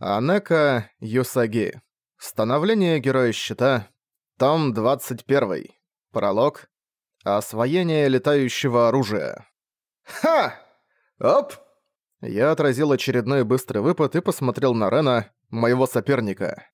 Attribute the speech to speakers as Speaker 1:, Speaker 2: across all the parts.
Speaker 1: Анека Юсаги. Становление Героя Щита. Том 21. Пролог. Освоение летающего оружия.
Speaker 2: Ха! Оп!
Speaker 1: Я отразил очередной быстрый выпад и посмотрел на Рена, моего соперника.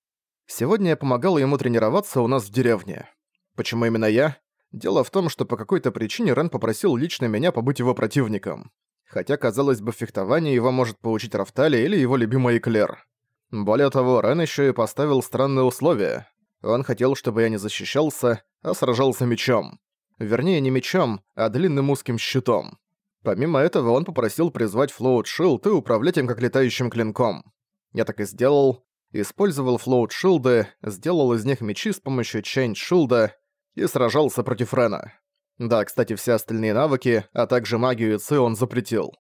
Speaker 1: Сегодня я помогал ему тренироваться у нас в деревне. Почему именно я? Дело в том, что по какой-то причине Рен попросил лично меня побыть его противником. Хотя, казалось бы, в фехтовании его может получить Рафтали или его любимый Эклер. Более того, Рен еще и поставил странные условия. Он хотел, чтобы я не защищался, а сражался мечом. Вернее, не мечом, а длинным узким щитом. Помимо этого, он попросил призвать Float Shield и управлять им как летающим клинком. Я так и сделал. Использовал Float Shield, сделал из них мечи с помощью Change Shield и сражался против Рена. Да, кстати, все остальные навыки, а также магию и ци он запретил.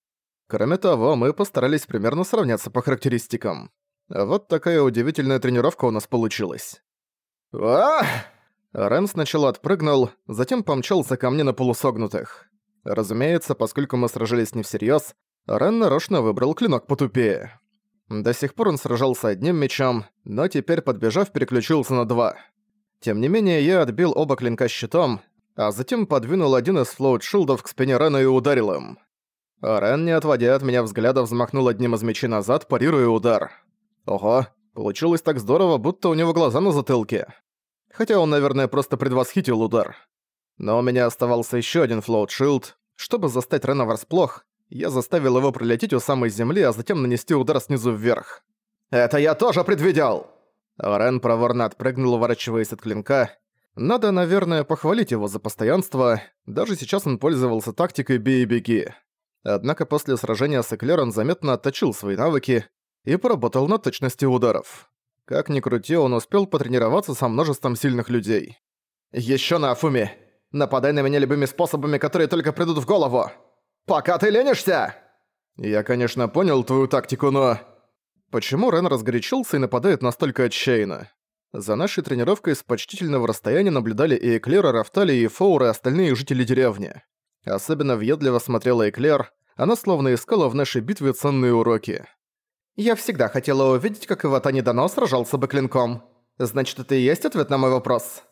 Speaker 1: Кроме того, мы постарались примерно сравняться по характеристикам. Вот такая удивительная тренировка у нас получилась.
Speaker 2: Ах!
Speaker 1: Рен сначала отпрыгнул, затем помчался ко мне на полусогнутых. Разумеется, поскольку мы сражались не всерьёз, Рен нарочно выбрал клинок потупее. До сих пор он сражался одним мечом, но теперь, подбежав, переключился на два. Тем не менее, я отбил оба клинка щитом, а затем подвинул один из float shield -ов к спине Рена и ударил им. Рен, не отводя от меня взгляда, взмахнул одним из мечей назад, парируя удар. Ого, получилось так здорово, будто у него глаза на затылке. Хотя он, наверное, просто предвосхитил удар. Но у меня оставался еще один float shield. Чтобы застать Рена врасплох, я заставил его пролететь у самой земли, а затем нанести удар снизу вверх.
Speaker 2: «Это я тоже предвидел!»
Speaker 1: Рен проворно отпрыгнул, уворачиваясь от клинка. Надо, наверное, похвалить его за постоянство. Даже сейчас он пользовался тактикой «бей и беги». Однако после сражения с Эклер он заметно отточил свои навыки и поработал над точностью ударов. Как ни крути, он успел потренироваться со множеством сильных людей.
Speaker 2: «Ещё на Афуме! Нападай на меня любыми способами, которые только придут в голову! Пока ты ленишься!»
Speaker 1: «Я, конечно, понял твою тактику, но...» Почему Рен разгорячился и нападает настолько отчаянно? За нашей тренировкой с почтительного расстояния наблюдали и Эклер, и Рафтали, и Фоур, и остальные жители деревни. Особенно въедливо смотрела Эклер, она словно искала в нашей битве ценные уроки. «Я всегда хотела увидеть, как Иватани Дано сражался бы клинком. Значит, это и есть ответ на мой вопрос?»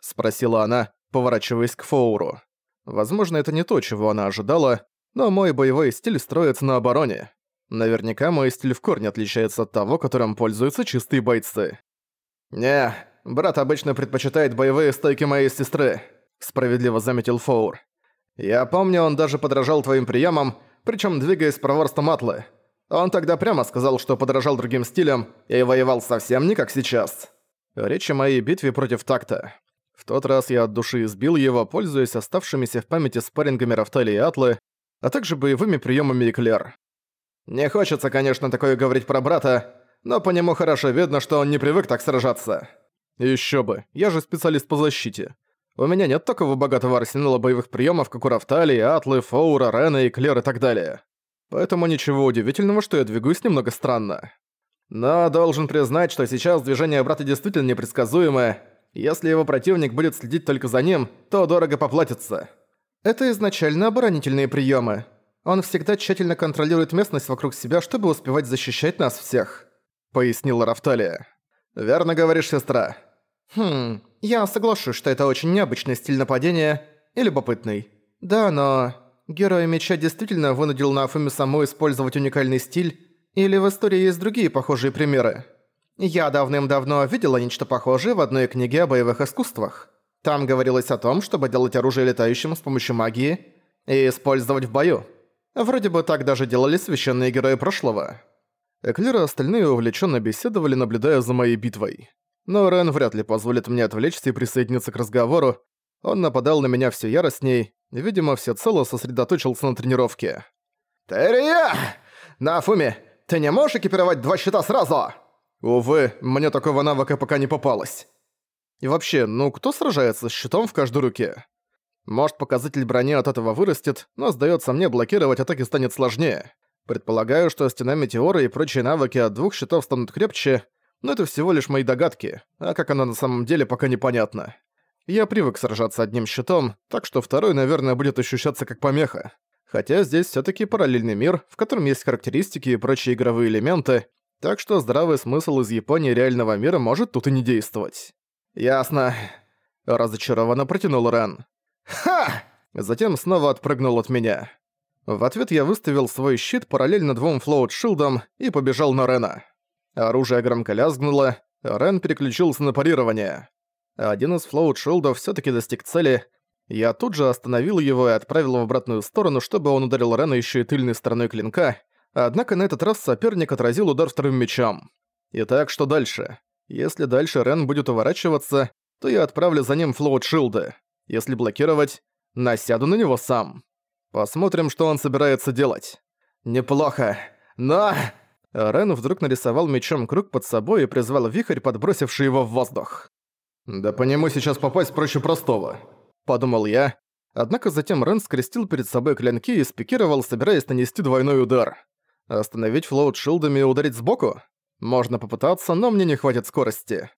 Speaker 1: Спросила она, поворачиваясь к Фоуру. Возможно, это не то, чего она ожидала, но мой боевой стиль строится на обороне. Наверняка мой стиль в корне отличается от того, которым пользуются чистые бойцы.
Speaker 2: «Не, брат обычно предпочитает боевые стойки моей сестры», — справедливо заметил Фоур. «Я помню, он даже подражал твоим приемам, причем двигаясь проворством Атлы. Он тогда прямо сказал, что подражал другим стилям и воевал совсем не как сейчас».
Speaker 1: Речь о моей битве против такта. В тот раз я от души избил его, пользуясь оставшимися в памяти спаррингами Рафтали и Атлы, а также боевыми приемами Эклер.
Speaker 2: Не хочется, конечно, такое говорить про брата, но по нему хорошо видно, что он не привык так сражаться.
Speaker 1: Еще бы, я же специалист по защите. У меня нет такого богатого арсенала боевых приемов, как у Рафтали, Атлы, Фоура, Рена и Клер и так далее. Поэтому ничего удивительного, что я двигаюсь немного странно. Но должен признать, что сейчас движение брата действительно непредсказуемое. Если его противник будет следить только за ним, то дорого поплатится. Это изначально оборонительные приемы. Он всегда тщательно контролирует местность вокруг себя, чтобы успевать защищать нас всех», — пояснила Рафталия.
Speaker 2: «Верно говоришь, сестра».
Speaker 3: «Хм, я соглашусь, что это очень необычный стиль нападения и любопытный. Да, но... Герой меча действительно вынудил Нафуми саму использовать уникальный стиль, или в истории есть другие похожие примеры? Я давным-давно видела нечто похожее в одной книге о боевых искусствах. Там говорилось о том, чтобы делать оружие летающим с помощью магии и использовать в бою. Вроде бы так даже делали священные герои прошлого.
Speaker 1: Эклер и остальные увлеченно беседовали, наблюдая за моей битвой. Но Рен вряд ли позволит мне отвлечься и присоединиться к разговору. Он нападал на меня все яростней, видимо, всецело сосредоточился на тренировке.
Speaker 2: «Терия! Нафуми, ты не можешь экипировать два щита сразу?»
Speaker 1: «Увы, мне такого навыка пока не попалось». И вообще, ну кто сражается с щитом в каждой руке? Может, показатель брони от этого вырастет, но, сдается мне, блокировать атаки станет сложнее. Предполагаю, что стена метеора и прочие навыки от двух щитов станут крепче, но это всего лишь мои догадки, а как оно на самом деле пока непонятно. Я привык сражаться одним щитом, так что второй, наверное, будет ощущаться как помеха. Хотя здесь все таки параллельный мир, в котором есть характеристики и прочие игровые элементы, Так что здравый смысл из Японии реального мира может тут и не действовать.
Speaker 2: «Ясно», — разочарованно протянул Рен.
Speaker 1: «Ха!» Затем снова отпрыгнул от меня. В ответ я выставил свой щит параллельно двум float shield -ам и побежал на Рена. Оружие громко лязгнуло, Рен переключился на парирование. Один из float shield -ов всё-таки достиг цели. Я тут же остановил его и отправил в обратную сторону, чтобы он ударил Рена ещё и тыльной стороной клинка, однако на этот раз соперник отразил удар вторым мечом. Итак, что дальше? Если дальше Рен будет уворачиваться, то я отправлю за ним флоут-шилды. Если блокировать, насяду на него сам. Посмотрим, что он собирается делать.
Speaker 2: Неплохо. Но...
Speaker 1: Рен вдруг нарисовал мечом круг под собой и призвал вихрь, подбросивший его в воздух.
Speaker 2: «Да по нему сейчас попасть проще простого», —
Speaker 1: подумал я. Однако затем Рен скрестил перед собой клинки и спикировал, собираясь нанести двойной удар. Остановить флоут шилдами и ударить сбоку? Можно попытаться, но мне не хватит скорости.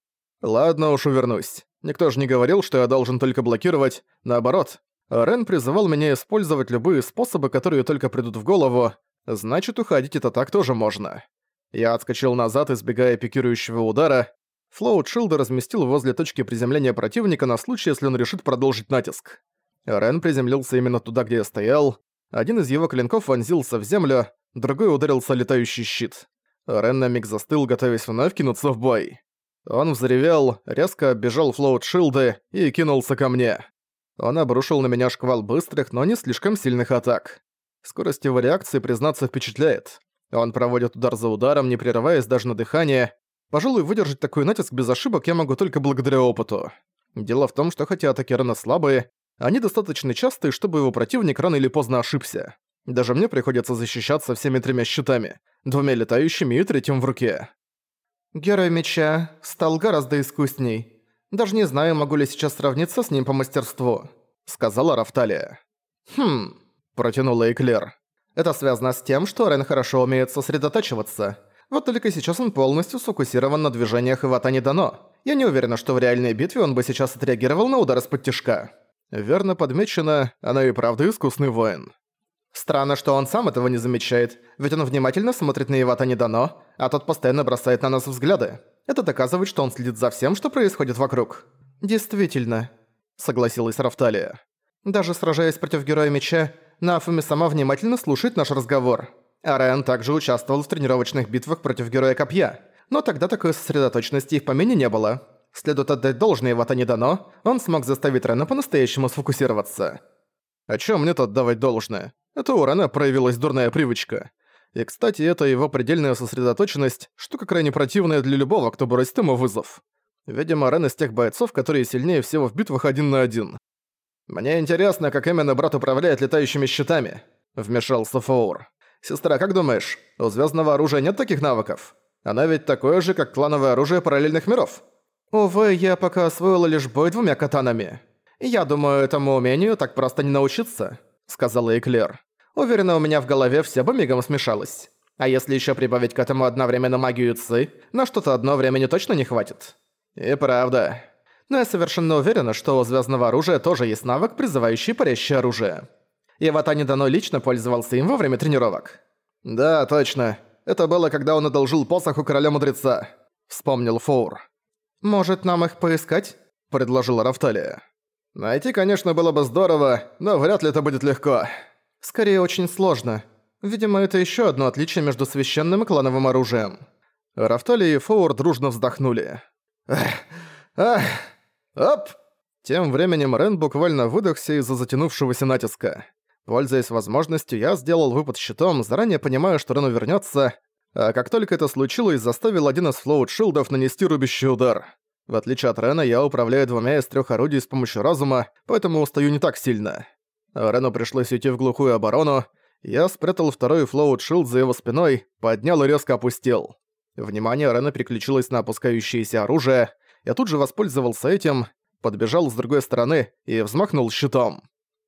Speaker 1: Ладно уж, увернусь. Никто же не говорил, что я должен только блокировать. Наоборот, Рен призывал меня использовать любые способы, которые только придут в голову, значит, уходить это так тоже можно. Я отскочил назад, избегая пикирующего удара. Флоут Шилда разместил возле точки приземления противника на случай, если он решит продолжить натиск. Рен приземлился именно туда, где я стоял. Один из его клинков вонзился в землю, другой ударился летающий щит. Рен на миг застыл, готовясь вновь кинуться в бой. Он взревел, резко оббежал флоут Шилды и кинулся ко мне. Он обрушил на меня шквал быстрых, но не слишком сильных атак. Скорость его реакции, признаться, впечатляет. Он проводит удар за ударом, не прерываясь даже на дыхание. Пожалуй, выдержать такой натиск без ошибок я могу только благодаря опыту. Дело в том, что хотя атаки Рена слабые, они достаточно частые, чтобы его противник рано или поздно ошибся. Даже мне приходится защищаться всеми тремя щитами, двумя летающими и третьим в руке.
Speaker 3: Герой меча стал гораздо искусней. Даже не знаю, могу ли сейчас сравниться с ним по мастерству», — сказала Рафталия.
Speaker 1: «Хм», — протянула Эклер.
Speaker 3: «Это связано с тем, что Рен хорошо умеет сосредотачиваться. Вот только сейчас он полностью сфокусирован на движениях Ивата не дано. Я не уверена, что в реальной битве он бы сейчас отреагировал на удар из-под тяжка».
Speaker 1: Верно подмечено, она и правда искусный воин.
Speaker 3: Странно, что он сам этого не замечает, ведь он внимательно смотрит на Ивата не дано, а тот постоянно бросает на нас взгляды. Это доказывает, что он следит за всем, что происходит вокруг.
Speaker 1: Действительно, согласилась Рафталия.
Speaker 3: Даже сражаясь против Героя Меча, Нафуми сама внимательно слушает наш разговор. Арен также участвовал в тренировочных битвах против Героя Копья, но тогда такой сосредоточенности и в помине не было. Следует отдать должное Ивата не дано, он смог заставить Рена по-настоящему сфокусироваться.
Speaker 1: О чем мне тут давать должное? Это у Рена проявилась дурная привычка. И, кстати, это его предельная сосредоточенность, штука крайне противная для любого, кто бросит ему вызов. Видимо, Рен из тех бойцов, которые сильнее всего в битвах один на один.
Speaker 2: «Мне интересно, как именно брат управляет летающими щитами», — вмешался Фоур. «Сестра, как думаешь, у звездного оружия нет таких навыков? Она ведь такое же, как клановое оружие параллельных миров».
Speaker 3: «Увы, я пока освоила лишь бой двумя катанами. Я думаю, этому умению так просто не научиться», — сказала Эклер. Уверена, у меня в голове все бы мигом смешалось. А если еще прибавить к этому одновременно магию Ци, на что-то одно времени точно не хватит.
Speaker 2: И правда.
Speaker 3: Но я совершенно уверена, что у звездного оружия тоже есть навык, призывающий парящее оружие. И Ватани Дано лично пользовался им во время тренировок.
Speaker 2: Да, точно. Это было, когда он одолжил посох у короля мудреца. Вспомнил Фоур.
Speaker 3: «Может, нам их поискать?» – предложила Рафталия.
Speaker 2: «Найти, конечно, было бы здорово, но вряд ли это будет легко».
Speaker 3: Скорее, очень сложно. Видимо, это еще одно отличие между священным и клановым оружием.
Speaker 1: Рафтали и Фоур дружно вздохнули.
Speaker 2: Ах, ах, оп!
Speaker 1: Тем временем Рен буквально выдохся из-за затянувшегося натиска. Пользуясь возможностью, я сделал выпад щитом, заранее понимая, что Рену вернется, а как только это случилось, заставил один из флоут-шилдов нанести рубящий удар. В отличие от Рена, я управляю двумя из трех орудий с помощью разума, поэтому устаю не так сильно. Рену пришлось уйти в глухую оборону. Я спрятал второй float shield за его спиной, поднял и резко опустил. Внимание Рена переключилось на опускающееся оружие. Я тут же воспользовался этим, подбежал с другой стороны и взмахнул щитом.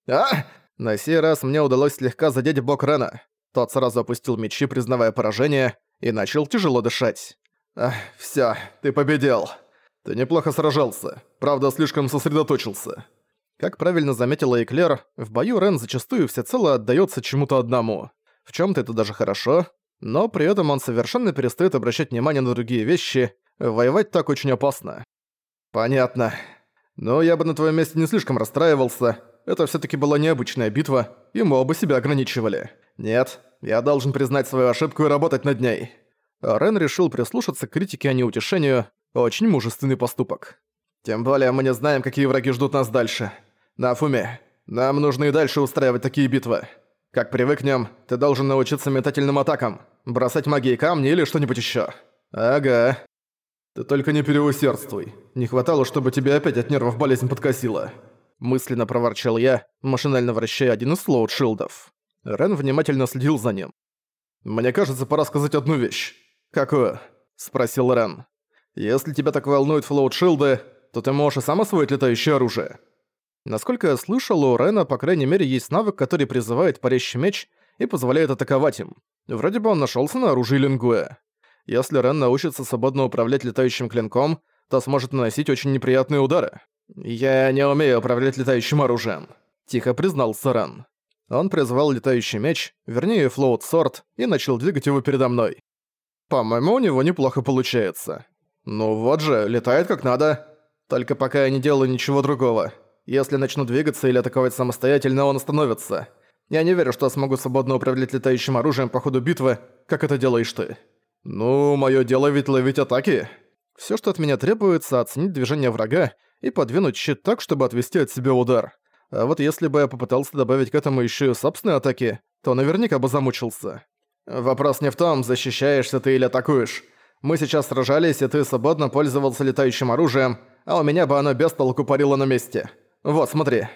Speaker 2: А!
Speaker 1: На сей раз мне удалось слегка задеть бок Рена. Тот сразу опустил мечи, признавая поражение, и начал тяжело дышать.
Speaker 2: «Ах, всё, ты победил. Ты неплохо сражался, правда, слишком сосредоточился».
Speaker 1: Как правильно заметила Эклер, в бою Рен зачастую всецело отдаётся чему-то одному. В чём-то это даже хорошо, Но при этом он совершенно перестает обращать внимание на другие вещи, воевать так очень опасно. Понятно. Но я бы на твоем месте не слишком расстраивался. Это все таки была необычная битва, и мы оба себя ограничивали. Нет, я должен признать свою ошибку и работать над ней. Рен решил прислушаться к критике, а не утешению. Очень мужественный поступок. Тем более мы не знаем, какие враги ждут нас дальше. Нафуме, нам нужно и дальше устраивать такие битвы. Как привыкнем, ты должен научиться метательным атакам, бросать магии камни или что-нибудь еще. Ага. Ты только не переусердствуй. Не хватало, чтобы тебе опять от нервов болезнь подкосила. Мысленно проворчал я, машинально вращая один из слоут-шилдов. Рен внимательно следил за ним. «Мне кажется, пора сказать одну вещь». «Какую?» – спросил Рен. «Если тебя так волнуют флоут-шилды, то ты можешь и сам освоить летающее оружие». Насколько я слышал, у Рена, по крайней мере, есть навык, который призывает парящий меч и позволяет атаковать им. Вроде бы он нашелся на оружии Лингуэ. Если Рен научится свободно управлять летающим клинком, то сможет наносить очень неприятные удары. «Я не умею управлять летающим оружием», — тихо признался Рен. Он призвал летающий меч, вернее, флоут сорт, и начал двигать его передо мной. По-моему, у него неплохо получается. Ну вот же, летает как надо. Только пока я не делаю ничего другого. Если начну двигаться или атаковать самостоятельно, он остановится. Я не верю, что смогу свободно управлять летающим оружием по ходу битвы, как это делаешь ты. Ну, моё дело ведь ловить атаки. Всё, что от меня требуется, оценить движение врага и подвинуть щит так, чтобы отвести от себя удар. А вот если бы я попытался добавить к этому ещё и собственные атаки, то наверняка бы замучился. Вопрос не в том, защищаешься ты или атакуешь. Мы сейчас сражались, и ты свободно пользовался летающим оружием, а у меня бы оно без толку парило на месте. Вот, смотри».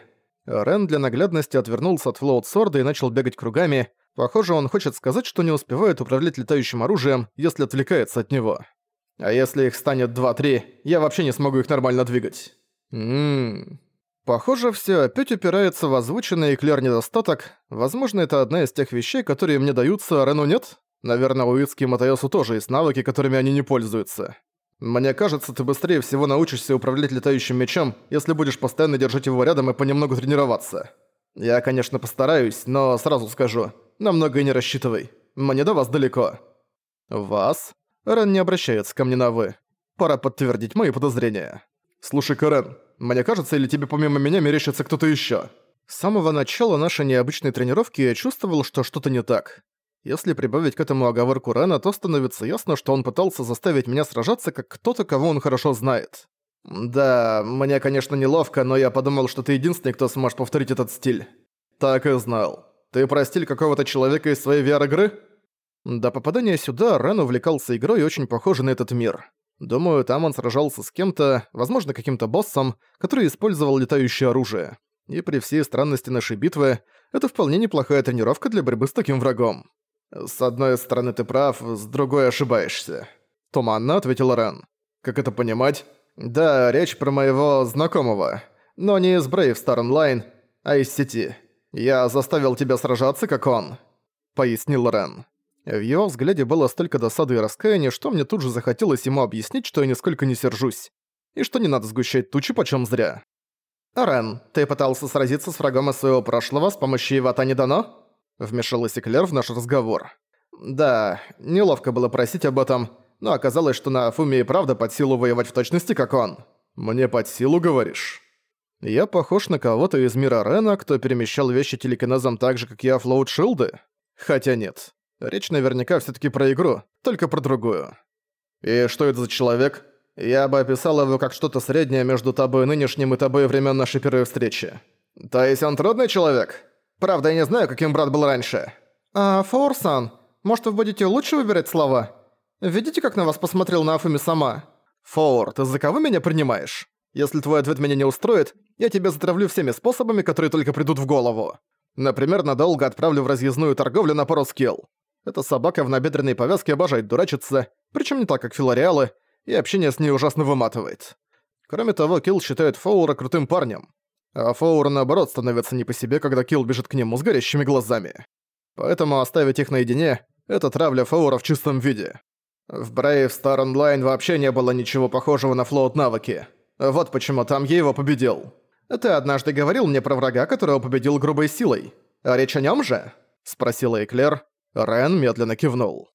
Speaker 1: Рен для наглядности отвернулся от флоут-сорда и начал бегать кругами. Похоже, он хочет сказать, что не успевает управлять летающим оружием, если отвлекается от него. А если их станет 2-3, я вообще не смогу их нормально двигать. Ммм... Похоже, все опять упирается в озвученный Эклер недостаток. Возможно, это одна из тех вещей, которые мне даются, а Рену нет? Наверное, у Ицки и Матайосу тоже есть навыки, которыми они не пользуются. Мне кажется, ты быстрее всего научишься управлять летающим мечом, если будешь постоянно держать его рядом и понемногу тренироваться. Я, конечно, постараюсь, но сразу скажу, намного и не рассчитывай. Мне до вас далеко. Вас? Рен не обращается ко мне на «вы». Пора подтвердить мои подозрения. Слушай, Карен, мне кажется, или тебе помимо меня мерещится кто-то ещё? С самого начала нашей необычной тренировки я чувствовал, что что-то не так. Если прибавить к этому оговорку Рена, то становится ясно, что он пытался заставить меня сражаться как кто-то, кого он хорошо знает. Да, мне, конечно, неловко, но я подумал, что ты единственный, кто сможет повторить этот стиль. Так и знал. Ты про стиль какого-то человека из своей VR-игры? До попадания сюда Рен увлекался игрой очень похожей на этот мир. Думаю, там он сражался с кем-то, возможно, каким-то боссом, который использовал летающее оружие. И при всей странности нашей битвы, это вполне неплохая тренировка для борьбы с таким врагом. «С одной стороны ты прав, с другой ошибаешься», — туманно ответил Рен. «Как это понимать?» «Да, речь про моего знакомого. Но не из Brave Star Online, а из сети. Я заставил тебя сражаться, как он», — пояснил Рен. В его взгляде было столько досады и раскаяния, что мне тут же захотелось ему объяснить, что я нисколько не сержусь. И что не надо сгущать тучи почем зря. «Рен, ты пытался сразиться с врагом из своего прошлого с помощью Ивата Дано? Вмешалась Эклер в наш разговор. Да, неловко было просить об этом, но оказалось, что на Фуме и правда под силу воевать в точности, как он. Мне под силу, говоришь? Я похож на кого-то из мира Рена, кто перемещал вещи телекинезом так же, как я Шилды? Хотя нет. Речь наверняка все таки про игру, только про другую. И что это за человек? Я бы описал его как что-то среднее между тобой нынешним и тобой времен нашей первой встречи. То есть он трудный человек? Правда, я не знаю, каким брат был раньше. А, Фоурсан, может вы будете лучше выбирать слова? Видите, как на вас посмотрел на Афуми сама? Фоур, ты за кого меня принимаешь? Если твой ответ меня не устроит, я тебя затравлю всеми способами, которые только придут в голову. Например, надолго отправлю в разъездную торговлю на пару скилл. Эта собака в набедренной повязке обожает дурачиться, причем не так, как филариалы, и общение с ней ужасно выматывает. Кроме того, Килл считает Фоура крутым парнем. А Фоур, наоборот, становится не по себе, когда Килл бежит к нему с горящими глазами. Поэтому оставить их наедине — это травля Фоура в чистом виде. В Brave Star Online вообще не было ничего похожего на флоут навыки. Вот почему там я его победил. Ты однажды говорил мне про врага, которого победил грубой силой. А речь о нем же? Спросила Эклер. Рен медленно кивнул.